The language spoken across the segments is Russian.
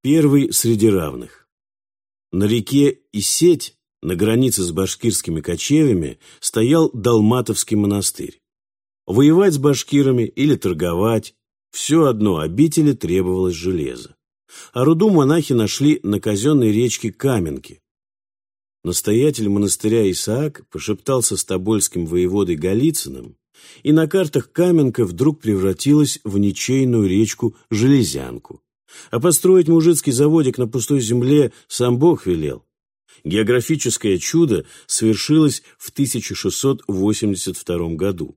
Первый среди равных. На реке Исеть, на границе с башкирскими кочевьями, стоял Далматовский монастырь. Воевать с башкирами или торговать – все одно обители требовалось железо. А руду монахи нашли на казенной речке Каменки. Настоятель монастыря Исаак пошептался с тобольским воеводой Голицыным, и на картах Каменка вдруг превратилась в ничейную речку Железянку. А построить мужицкий заводик на пустой земле сам Бог велел. Географическое чудо свершилось в 1682 году.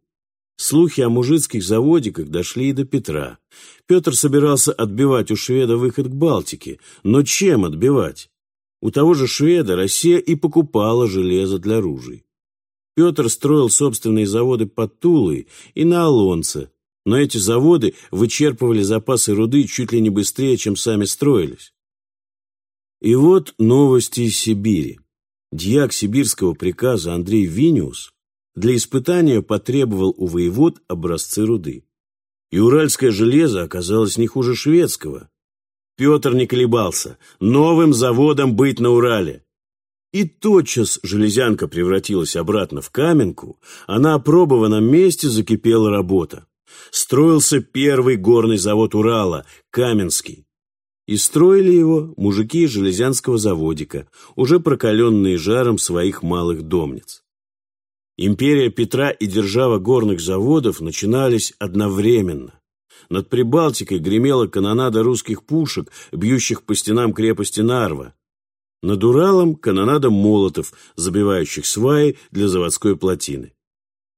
Слухи о мужицких заводиках дошли и до Петра. Петр собирался отбивать у шведа выход к Балтике. Но чем отбивать? У того же шведа Россия и покупала железо для ружей. Петр строил собственные заводы под Тулой и на Олонце, но эти заводы вычерпывали запасы руды чуть ли не быстрее, чем сами строились. И вот новости из Сибири. Дьяк сибирского приказа Андрей Виниус для испытания потребовал у воевод образцы руды. И уральское железо оказалось не хуже шведского. Петр не колебался. Новым заводом быть на Урале. И тотчас железянка превратилась обратно в каменку, а на опробованном месте закипела работа. Строился первый горный завод Урала, Каменский. И строили его мужики из железянского заводика, уже прокаленные жаром своих малых домниц. Империя Петра и держава горных заводов начинались одновременно. Над Прибалтикой гремела канонада русских пушек, бьющих по стенам крепости Нарва. Над Уралом канонада молотов, забивающих сваи для заводской плотины.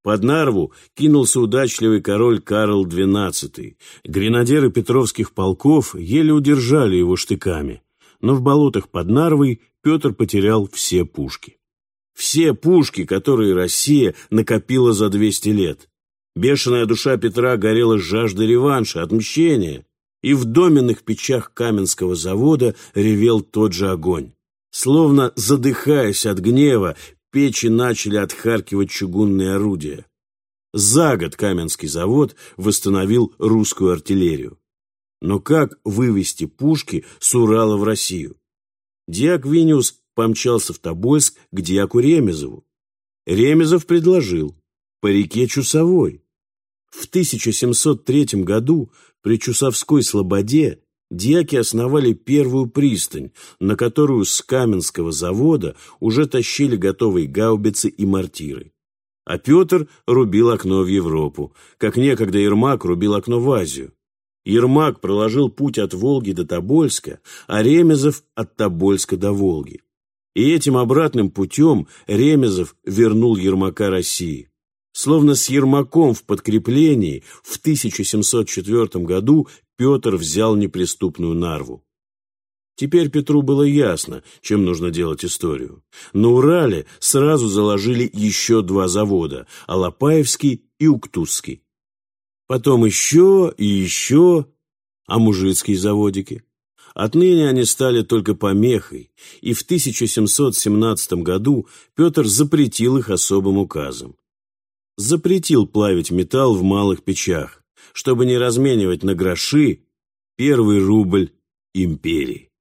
Под Нарву кинулся удачливый король Карл XII. Гренадеры петровских полков еле удержали его штыками, но в болотах под Нарвой Петр потерял все пушки. Все пушки, которые Россия накопила за 200 лет. Бешеная душа Петра горела жаждой реванша, отмщения, и в доменных печах Каменского завода ревел тот же огонь. Словно задыхаясь от гнева, печи начали отхаркивать чугунные орудия. За год Каменский завод восстановил русскую артиллерию. Но как вывести пушки с Урала в Россию? Диак Виниус помчался в Тобольск к Диаку Ремезову. Ремезов предложил по реке Чусовой. В 1703 году при Чусовской слободе Дьяки основали первую пристань, на которую с Каменского завода уже тащили готовые гаубицы и мортиры. А Петр рубил окно в Европу, как некогда Ермак рубил окно в Азию. Ермак проложил путь от Волги до Тобольска, а Ремезов от Тобольска до Волги. И этим обратным путем Ремезов вернул Ермака России. Словно с Ермаком в подкреплении в 1704 году Петр взял неприступную Нарву. Теперь Петру было ясно, чем нужно делать историю. На Урале сразу заложили еще два завода – Алапаевский и Уктузский. Потом еще и еще, а мужицкие заводики. Отныне они стали только помехой, и в 1717 году Петр запретил их особым указом. Запретил плавить металл в малых печах, чтобы не разменивать на гроши первый рубль империи.